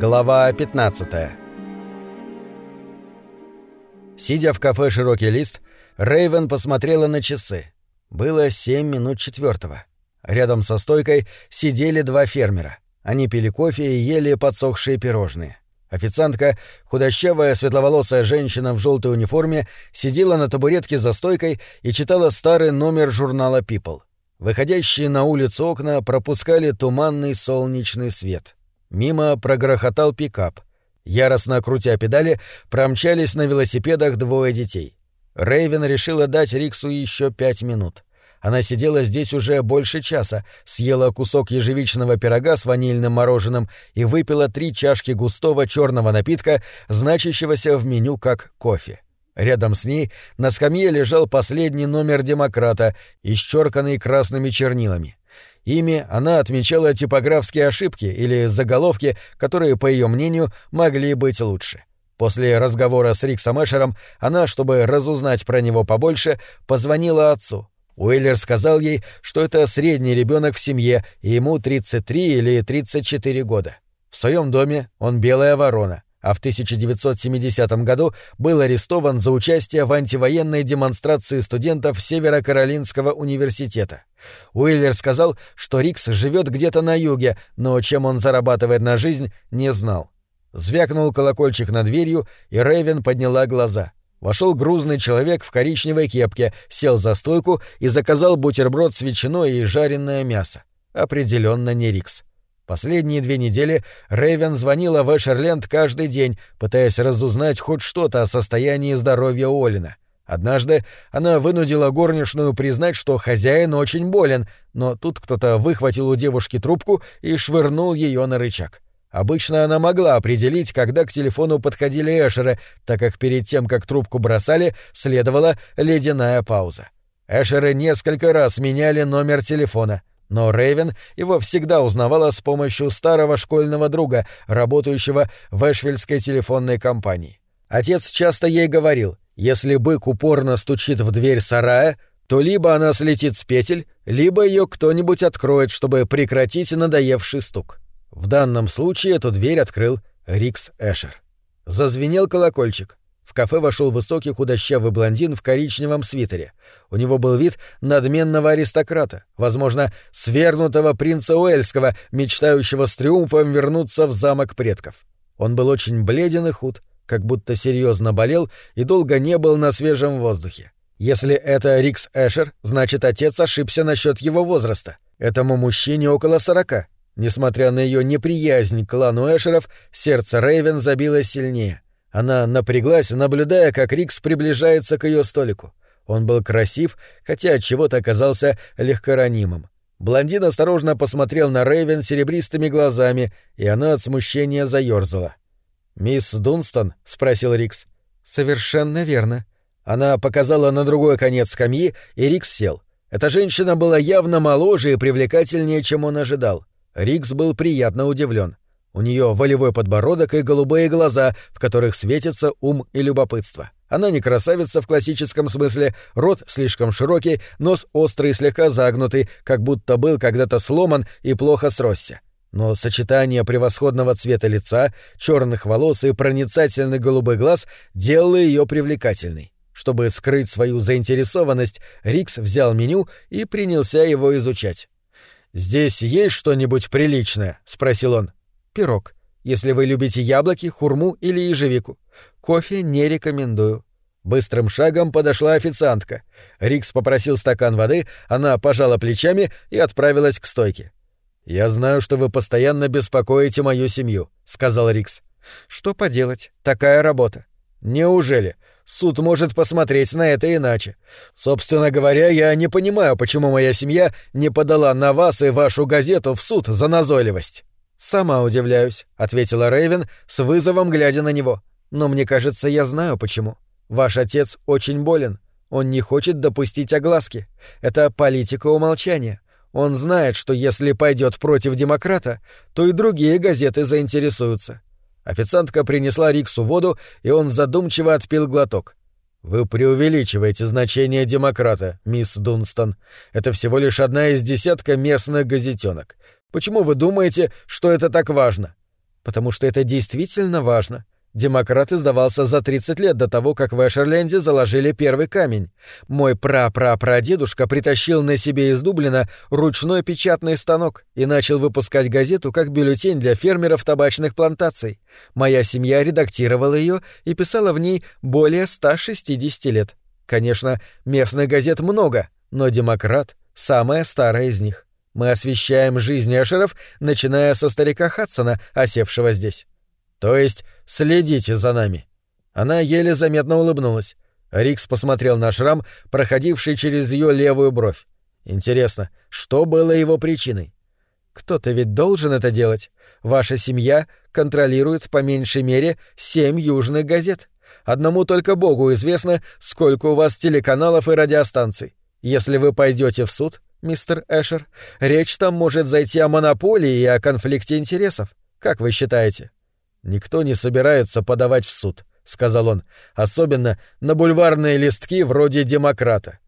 Глава 15 Сидя в кафе «Широкий лист», Рейвен посмотрела на часы. Было семь минут четвертого. Рядом со стойкой сидели два фермера. Они пили кофе и ели подсохшие пирожные. Официантка, худощавая светловолосая женщина в желтой униформе, сидела на табуретке за стойкой и читала старый номер журнала People. Выходящие на улицу окна пропускали туманный солнечный свет. Мимо прогрохотал пикап. Яростно крутя педали, промчались на велосипедах двое детей. Рейвен решила дать Риксу еще пять минут. Она сидела здесь уже больше часа, съела кусок ежевичного пирога с ванильным мороженым и выпила три чашки густого черного напитка, значащегося в меню как кофе. Рядом с ней на скамье лежал последний номер «Демократа», исчерканный красными чернилами. Ими она отмечала типографские ошибки или заголовки, которые, по ее мнению, могли быть лучше. После разговора с Риксом Эшером она, чтобы разузнать про него побольше, позвонила отцу — Уиллер сказал ей, что это средний ребенок в семье, и ему 33 или 34 года. В своем доме он белая ворона, а в 1970 году был арестован за участие в антивоенной демонстрации студентов Северо-Каролинского университета. Уиллер сказал, что Рикс живет где-то на юге, но чем он зарабатывает на жизнь, не знал. Звякнул колокольчик над дверью, и Рэйвен подняла глаза — Вошел грузный человек в коричневой кепке, сел за стойку и заказал бутерброд с ветчиной и жареное мясо. Определенно не Рикс. Последние две недели Рэйвен звонила в Эшерленд каждый день, пытаясь разузнать хоть что-то о состоянии здоровья Олина. Однажды она вынудила горничную признать, что хозяин очень болен, но тут кто-то выхватил у девушки трубку и швырнул ее на рычаг. Обычно она могла определить, когда к телефону подходили Эшеры, так как перед тем, как трубку бросали, следовала ледяная пауза. Эшеры несколько раз меняли номер телефона, но Рейвен его всегда узнавала с помощью старого школьного друга, работающего в Эшвильской телефонной компании. Отец часто ей говорил, если бык упорно стучит в дверь сарая, то либо она слетит с петель, либо ее кто-нибудь откроет, чтобы прекратить надоевший стук. В данном случае эту дверь открыл Рикс Эшер. Зазвенел колокольчик. В кафе вошел высокий худощавый блондин в коричневом свитере. У него был вид надменного аристократа, возможно, свергнутого принца Уэльского, мечтающего с триумфом вернуться в замок предков. Он был очень бледен и худ, как будто серьезно болел и долго не был на свежем воздухе. Если это Рикс Эшер, значит, отец ошибся насчет его возраста. Этому мужчине около сорока. Несмотря на ее неприязнь к клану Эшеров, сердце Рейвен забилось сильнее. Она напряглась, наблюдая, как Рикс приближается к ее столику. Он был красив, хотя от чего-то оказался легкоранимым. Блондин осторожно посмотрел на Рейвен серебристыми глазами, и она от смущения заёрзала. «Мисс Дунстон?» — спросил Рикс. «Совершенно верно». Она показала на другой конец скамьи, и Рикс сел. Эта женщина была явно моложе и привлекательнее, чем он ожидал. Рикс был приятно удивлен. У нее волевой подбородок и голубые глаза, в которых светится ум и любопытство. Она не красавица в классическом смысле, рот слишком широкий, нос острый и слегка загнутый, как будто был когда-то сломан и плохо сросся. Но сочетание превосходного цвета лица, черных волос и проницательный голубой глаз делало ее привлекательной. Чтобы скрыть свою заинтересованность, Рикс взял меню и принялся его изучать. «Здесь есть что-нибудь приличное?» — спросил он. «Пирог. Если вы любите яблоки, хурму или ежевику. Кофе не рекомендую». Быстрым шагом подошла официантка. Рикс попросил стакан воды, она пожала плечами и отправилась к стойке. «Я знаю, что вы постоянно беспокоите мою семью», — сказал Рикс. «Что поделать? Такая работа». «Неужели? Суд может посмотреть на это иначе. Собственно говоря, я не понимаю, почему моя семья не подала на вас и вашу газету в суд за назойливость. Сама удивляюсь, ответила Рейвен с вызовом глядя на него. Но мне кажется, я знаю почему. Ваш отец очень болен. Он не хочет допустить огласки. Это политика умолчания. Он знает, что если пойдет против демократа, то и другие газеты заинтересуются. Официантка принесла Риксу воду, и он задумчиво отпил глоток. «Вы преувеличиваете значение демократа, мисс Дунстон. Это всего лишь одна из десятка местных газетенок. Почему вы думаете, что это так важно?» Потому что это действительно важно. Демократ издавался за 30 лет до того, как в Эшерленде заложили первый камень. Мой пра-пра-прадедушка притащил на себе из Дублина ручной печатный станок и начал выпускать газету как бюллетень для фермеров табачных плантаций. Моя семья редактировала ее и писала в ней более 160 лет. Конечно, местных газет много, но «Демократ» — самая старая из них. Мы освещаем жизнь Эшеров, начиная со старика Хадсона, осевшего здесь. То есть следите за нами. Она еле заметно улыбнулась. Рикс посмотрел на шрам, проходивший через ее левую бровь. Интересно, что было его причиной? Кто-то ведь должен это делать. Ваша семья контролирует по меньшей мере семь южных газет. Одному только Богу известно, сколько у вас телеканалов и радиостанций. Если вы пойдете в суд, мистер Эшер, речь там может зайти о монополии и о конфликте интересов. Как вы считаете? «Никто не собирается подавать в суд», — сказал он, — «особенно на бульварные листки вроде «Демократа».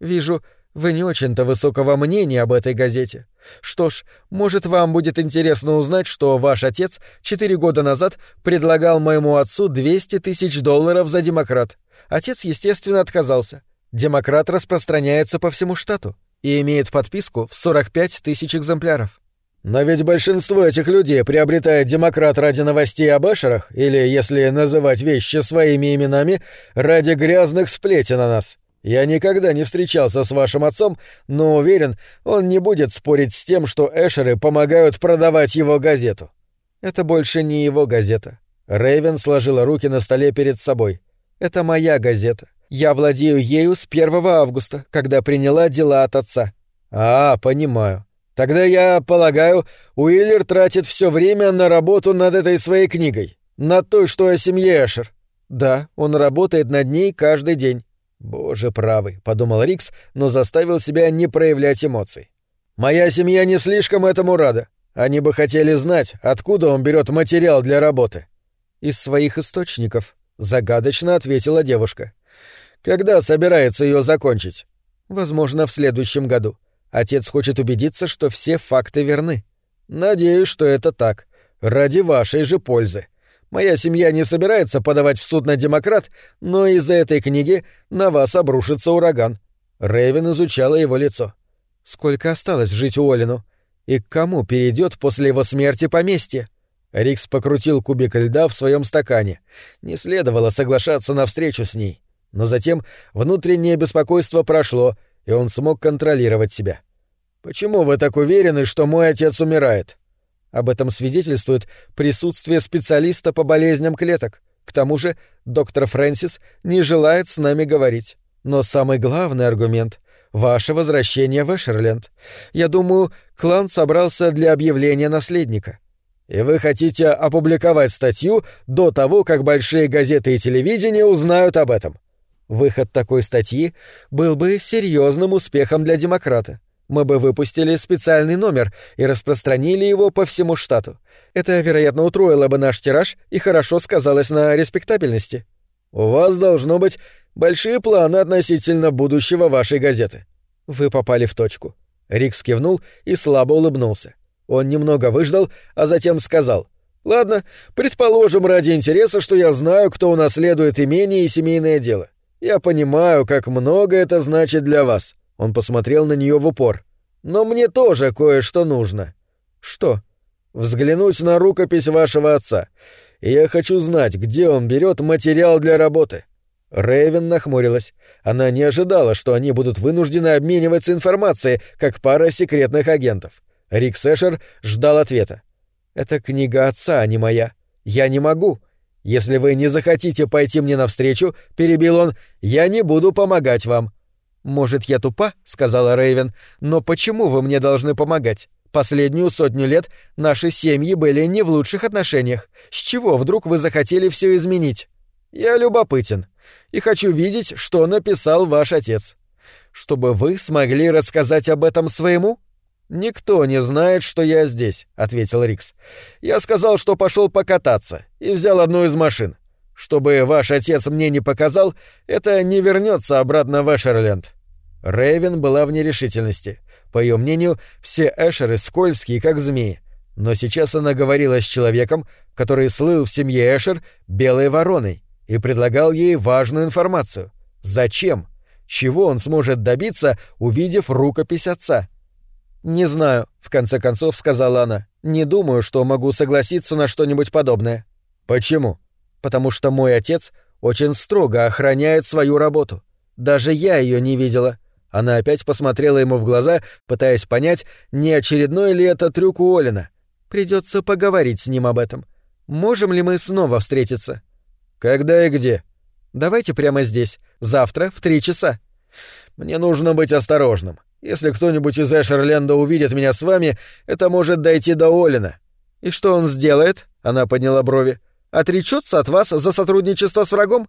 «Вижу, вы не очень-то высокого мнения об этой газете. Что ж, может, вам будет интересно узнать, что ваш отец четыре года назад предлагал моему отцу 200 тысяч долларов за «Демократ». Отец, естественно, отказался. «Демократ» распространяется по всему штату и имеет подписку в 45 тысяч экземпляров. Но ведь большинство этих людей приобретает демократ ради новостей об Эшерах, или, если называть вещи своими именами, ради грязных сплетен о нас. Я никогда не встречался с вашим отцом, но уверен, он не будет спорить с тем, что Эшеры помогают продавать его газету. Это больше не его газета. Рэйвен сложила руки на столе перед собой. Это моя газета. Я владею ею с 1 августа, когда приняла дела от отца. А, понимаю. Тогда я полагаю, Уиллер тратит все время на работу над этой своей книгой, над той, что о семье Эшер. Да, он работает над ней каждый день. Боже правый, подумал Рикс, но заставил себя не проявлять эмоций. Моя семья не слишком этому рада. Они бы хотели знать, откуда он берет материал для работы. Из своих источников, загадочно ответила девушка. Когда собирается ее закончить? Возможно, в следующем году. Отец хочет убедиться, что все факты верны. Надеюсь, что это так. Ради вашей же пользы. Моя семья не собирается подавать в суд на демократ, но из-за этой книги на вас обрушится ураган. Рэйвен изучала его лицо. Сколько осталось жить Уоллину? И к кому перейдет после его смерти поместье? Рикс покрутил кубик льда в своем стакане. Не следовало соглашаться на встречу с ней. Но затем внутреннее беспокойство прошло, и он смог контролировать себя. «Почему вы так уверены, что мой отец умирает?» Об этом свидетельствует присутствие специалиста по болезням клеток. К тому же доктор Фрэнсис не желает с нами говорить. Но самый главный аргумент — ваше возвращение в Эшерленд. Я думаю, клан собрался для объявления наследника. И вы хотите опубликовать статью до того, как большие газеты и телевидение узнают об этом. Выход такой статьи был бы серьезным успехом для демократа. Мы бы выпустили специальный номер и распространили его по всему штату. Это, вероятно, утроило бы наш тираж и хорошо сказалось на респектабельности. У вас должно быть большие планы относительно будущего вашей газеты. Вы попали в точку. Рикс кивнул и слабо улыбнулся. Он немного выждал, а затем сказал: "Ладно, предположим ради интереса, что я знаю, кто унаследует имение и семейное дело. Я понимаю, как много это значит для вас. Он посмотрел на нее в упор. Но мне тоже кое-что нужно. Что? Взглянуть на рукопись вашего отца. И я хочу знать, где он берет материал для работы. Рэйвен нахмурилась. Она не ожидала, что они будут вынуждены обмениваться информацией, как пара секретных агентов. Рик Сэшер ждал ответа. «Это книга отца, а не моя. Я не могу. «Если вы не захотите пойти мне навстречу», — перебил он, — «я не буду помогать вам». «Может, я тупа?» — сказала Рейвен. «Но почему вы мне должны помогать? Последнюю сотню лет наши семьи были не в лучших отношениях. С чего вдруг вы захотели все изменить?» «Я любопытен и хочу видеть, что написал ваш отец. Чтобы вы смогли рассказать об этом своему?» «Никто не знает, что я здесь», — ответил Рикс. «Я сказал, что пошел покататься, и взял одну из машин. Чтобы ваш отец мне не показал, это не вернется обратно в Эшерленд». Рэйвен была в нерешительности. По ее мнению, все Эшеры скользкие, как змеи. Но сейчас она говорила с человеком, который слыл в семье Эшер белой вороной и предлагал ей важную информацию. Зачем? Чего он сможет добиться, увидев рукопись отца? «Не знаю», — в конце концов сказала она. «Не думаю, что могу согласиться на что-нибудь подобное». «Почему?» «Потому что мой отец очень строго охраняет свою работу. Даже я ее не видела». Она опять посмотрела ему в глаза, пытаясь понять, не очередной ли это трюк у Олина. Придется поговорить с ним об этом. Можем ли мы снова встретиться? Когда и где? Давайте прямо здесь. Завтра в три часа. Мне нужно быть осторожным. Если кто-нибудь из Эшерленда увидит меня с вами, это может дойти до Олина. И что он сделает? Она подняла брови. Отречется от вас за сотрудничество с врагом?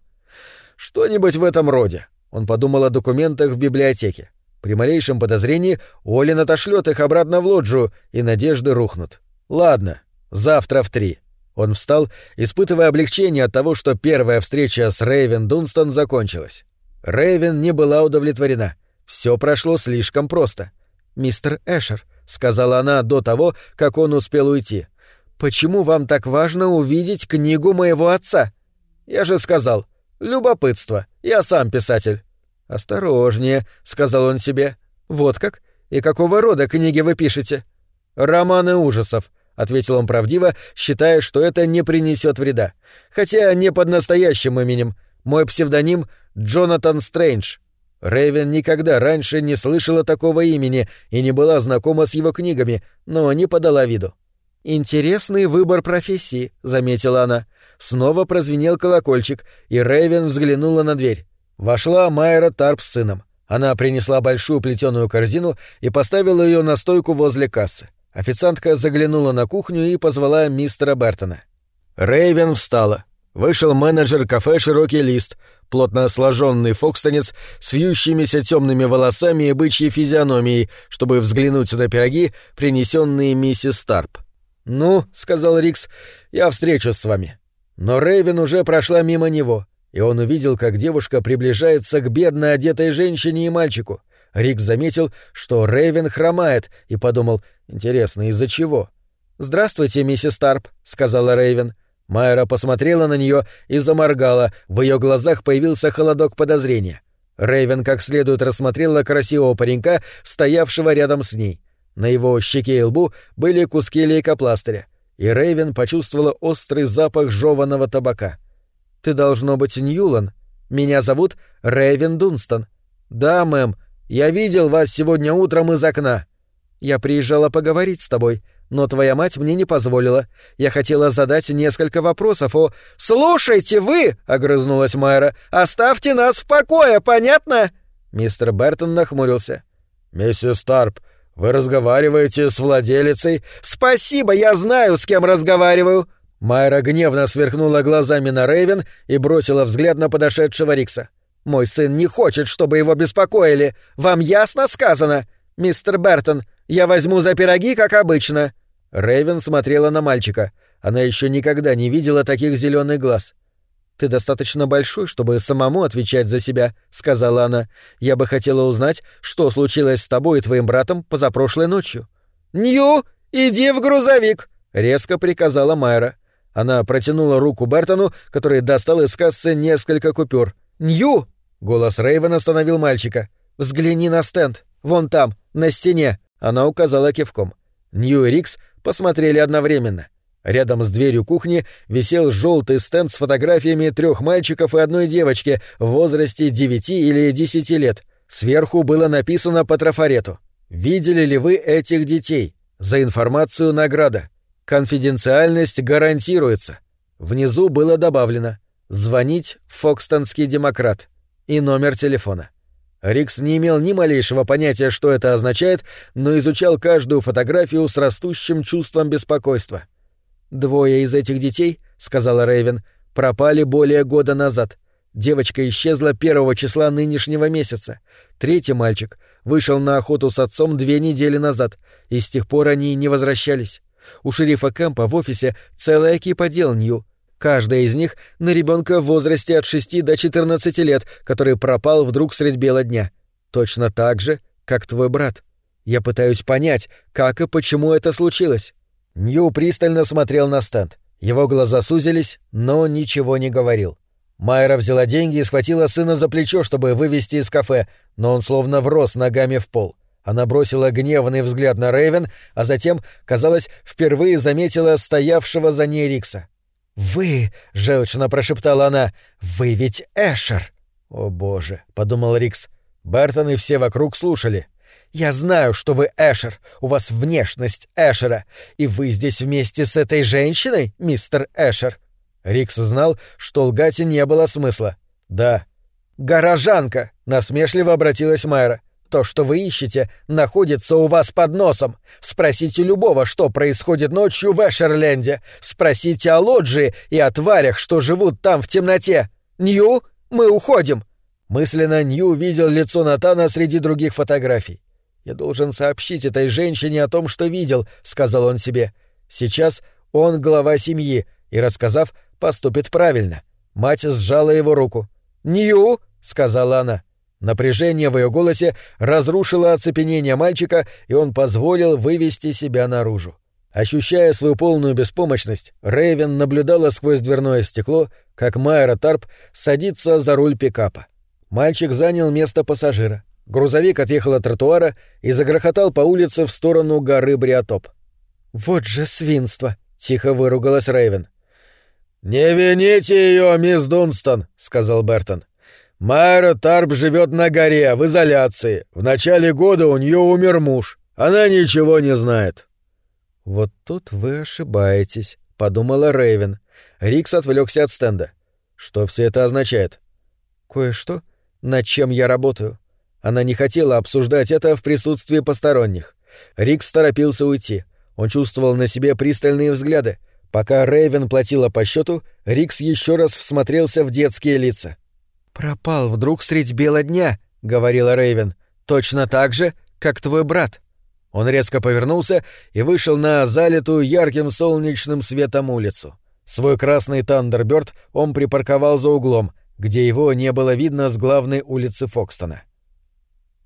Что-нибудь в этом роде. Он подумал о документах в библиотеке. При малейшем подозрении Олин отошлет их обратно в лоджию, и надежды рухнут. Ладно, завтра в три. Он встал, испытывая облегчение от того, что первая встреча с Рейвен Дунстон закончилась. Рейвен не была удовлетворена. Все прошло слишком просто. «Мистер Эшер», — сказала она до того, как он успел уйти, — «почему вам так важно увидеть книгу моего отца?» «Я же сказал, любопытство. Я сам писатель». «Осторожнее», — сказал он себе. «Вот как? И какого рода книги вы пишете?» «Романы ужасов», — ответил он правдиво, считая, что это не принесет вреда. «Хотя не под настоящим именем. Мой псевдоним — Джонатан Стрэндж». Рэйвен никогда раньше не слышала такого имени и не была знакома с его книгами, но не подала виду. «Интересный выбор профессии», — заметила она. Снова прозвенел колокольчик, и Рэйвен взглянула на дверь. Вошла Майра Тарп с сыном. Она принесла большую плетеную корзину и поставила ее на стойку возле кассы. Официантка заглянула на кухню и позвала мистера Бертона. Рэйвен встала. Вышел менеджер кафе «Широкий лист», плотно сложенный фокстонец с вьющимися темными волосами и бычьей физиономией, чтобы взглянуть на пироги, принесенные миссис Старп. «Ну», — сказал Рикс, — «я встречусь с вами». Но Рэйвен уже прошла мимо него и он увидел, как девушка приближается к бедно одетой женщине и мальчику. Рик заметил, что Рэйвен хромает, и подумал, интересно, из-за чего? «Здравствуйте, миссис Тарп», — сказала Рэйвен. Майра посмотрела на нее и заморгала, в ее глазах появился холодок подозрения. Рэйвен как следует рассмотрела красивого паренька, стоявшего рядом с ней. На его щеке и лбу были куски лейкопластыря, и Рэйвен почувствовала острый запах жеванного табака. Ты должно быть Ньюлан. Меня зовут Рэйвен Дунстон. Да, мэм, я видел вас сегодня утром из окна. Я приезжала поговорить с тобой, но твоя мать мне не позволила. Я хотела задать несколько вопросов о... «Слушайте вы!» — огрызнулась Майра. «Оставьте нас в покое, понятно?» Мистер Бертон нахмурился. «Миссис Тарп, вы разговариваете с владелицей?» «Спасибо, я знаю, с кем разговариваю!» Майра гневно сверкнула глазами на Рейвен и бросила взгляд на подошедшего Рикса. «Мой сын не хочет, чтобы его беспокоили. Вам ясно сказано? Мистер Бертон, я возьму за пироги, как обычно». Рейвен смотрела на мальчика. Она еще никогда не видела таких зеленых глаз. «Ты достаточно большой, чтобы самому отвечать за себя», — сказала она. «Я бы хотела узнать, что случилось с тобой и твоим братом позапрошлой ночью». «Нью, иди в грузовик!» — резко приказала Майра. Она протянула руку Бертону, который достал из кассы несколько купюр. «Нью!» — голос Рейвен остановил мальчика. «Взгляни на стенд. Вон там, на стене». Она указала кивком. Нью и Рикс посмотрели одновременно. Рядом с дверью кухни висел желтый стенд с фотографиями трех мальчиков и одной девочки в возрасте девяти или десяти лет. Сверху было написано по трафарету. «Видели ли вы этих детей? За информацию награда. Конфиденциальность гарантируется. Внизу было добавлено «Звонить Фокстонский демократ» и номер телефона. Рикс не имел ни малейшего понятия, что это означает, но изучал каждую фотографию с растущим чувством беспокойства. «Двое из этих детей, — сказала Рэйвен, — пропали более года назад. Девочка исчезла первого числа нынешнего месяца. Третий мальчик вышел на охоту с отцом две недели назад, и с тех пор они не возвращались. У шерифа Кэмпа в офисе целая кипа дел Нью. Каждая из них на ребенка в возрасте от 6 до 14 лет, который пропал вдруг средь бела дня. Точно так же, как твой брат. Я пытаюсь понять, как и почему это случилось. Нью пристально смотрел на стенд. Его глаза сузились, но ничего не говорил. Майра взяла деньги и схватила сына за плечо, чтобы вывести из кафе, но он словно врос ногами в пол. Она бросила гневный взгляд на Рэйвен, а затем, казалось, впервые заметила стоявшего за ней Рикса. «Вы!» — желчно прошептала она. «Вы ведь Эшер!» «О боже!» — подумал Рикс. Бертон и все вокруг слушали. «Я знаю, что вы Эшер. У вас внешность Эшера. И вы здесь вместе с этой женщиной, мистер Эшер?» Рикс знал, что лгать не было смысла. «Да». «Горожанка!» — насмешливо обратилась Майра. То, что вы ищете, находится у вас под носом. Спросите любого, что происходит ночью в Эшерленде. Спросите о лоджии и о тварях, что живут там в темноте. Нью, мы уходим!» Мысленно Нью видел лицо Натана среди других фотографий. «Я должен сообщить этой женщине о том, что видел», — сказал он себе. «Сейчас он глава семьи, и, рассказав, поступит правильно». Мать сжала его руку. «Нью!» — сказала она. Напряжение в ее голосе разрушило оцепенение мальчика, и он позволил вывести себя наружу. Ощущая свою полную беспомощность, Рэйвен наблюдала сквозь дверное стекло, как Майра Тарп садится за руль пикапа. Мальчик занял место пассажира. Грузовик отъехал от тротуара и загрохотал по улице в сторону горы Бриотоп. «Вот же свинство!» — тихо выругалась Рэйвен. «Не вините ее, мисс Дунстон», — сказал Бертон. Майра Тарп живет на горе, в изоляции. В начале года у нее умер муж. Она ничего не знает. Вот тут вы ошибаетесь, подумала Рейвен. Рикс отвлекся от стенда. Что все это означает? Кое-что, над чем я работаю. Она не хотела обсуждать это в присутствии посторонних. Рикс торопился уйти. Он чувствовал на себе пристальные взгляды. Пока Рейвен платила по счету, Рикс еще раз всмотрелся в детские лица. «Пропал вдруг средь бела дня», — говорила Рейвен. «Точно так же, как твой брат». Он резко повернулся и вышел на залитую ярким солнечным светом улицу. Свой красный Тандерберт он припарковал за углом, где его не было видно с главной улицы Фокстона.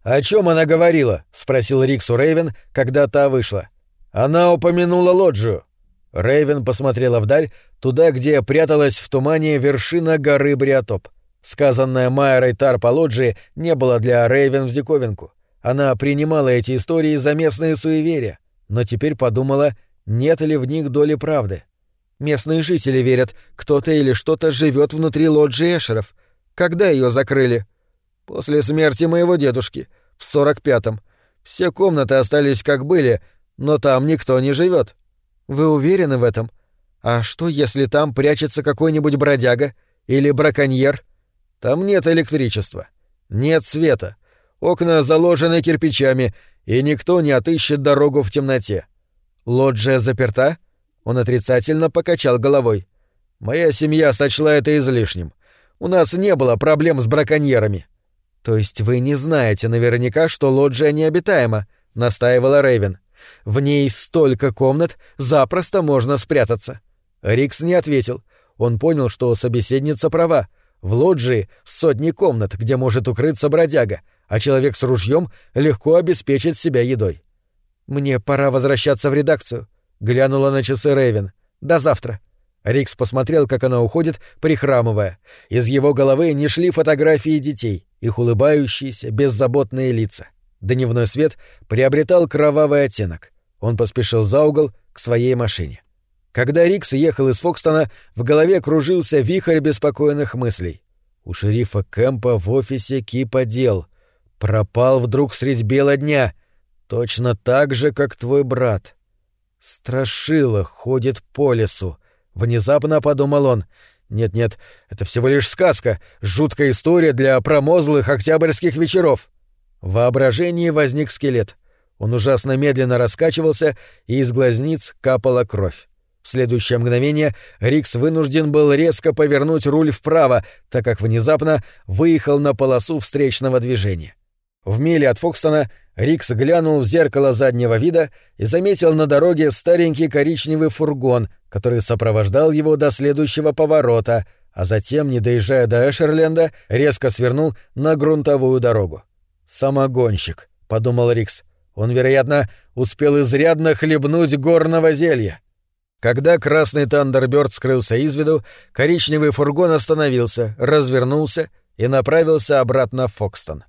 «О чем она говорила?» — спросил Рикс у Рейвен, когда та вышла. «Она упомянула лоджию». Рейвен посмотрела вдаль, туда, где пряталась в тумане вершина горы Бриотоп. Сказанное Майерой Тарпологи не было для Рейвен в диковинку. Она принимала эти истории за местные суеверия, но теперь подумала, нет ли в них доли правды. Местные жители верят, кто-то или что-то живет внутри лоджии Эшеров. Когда ее закрыли? После смерти моего дедушки, в сорок пятом. Все комнаты остались как были, но там никто не живет. Вы уверены в этом? А что, если там прячется какой-нибудь бродяга или браконьер? Там нет электричества, нет света, окна заложены кирпичами, и никто не отыщет дорогу в темноте. Лоджия заперта? Он отрицательно покачал головой. Моя семья сочла это излишним. У нас не было проблем с браконьерами. То есть вы не знаете наверняка, что лоджия необитаема, настаивала Рейвен. В ней столько комнат, запросто можно спрятаться. Рикс не ответил. Он понял, что собеседница права. В лоджии сотни комнат, где может укрыться бродяга, а человек с ружьем легко обеспечит себя едой. «Мне пора возвращаться в редакцию», — глянула на часы Рэйвен. «До завтра». Рикс посмотрел, как она уходит, прихрамывая. Из его головы не шли фотографии детей, их улыбающиеся, беззаботные лица. Дневной свет приобретал кровавый оттенок. Он поспешил за угол к своей машине. Когда Рикс ехал из Фокстона, в голове кружился вихрь беспокойных мыслей. У шерифа Кэмпа в офисе кипа дел. Пропал вдруг средь бела дня. Точно так же, как твой брат. Страшило ходит по лесу. Внезапно подумал он. Нет-нет, это всего лишь сказка, жуткая история для промозглых октябрьских вечеров. В воображении возник скелет. Он ужасно медленно раскачивался, и из глазниц капала кровь. В следующее мгновение Рикс вынужден был резко повернуть руль вправо, так как внезапно выехал на полосу встречного движения. В миле от Фокстона Рикс глянул в зеркало заднего вида и заметил на дороге старенький коричневый фургон, который сопровождал его до следующего поворота, а затем, не доезжая до Эшерленда, резко свернул на грунтовую дорогу. «Самогонщик», — подумал Рикс. «Он, вероятно, успел изрядно хлебнуть горного зелья». Когда красный Тандерберт скрылся из виду, коричневый фургон остановился, развернулся и направился обратно в Фокстон.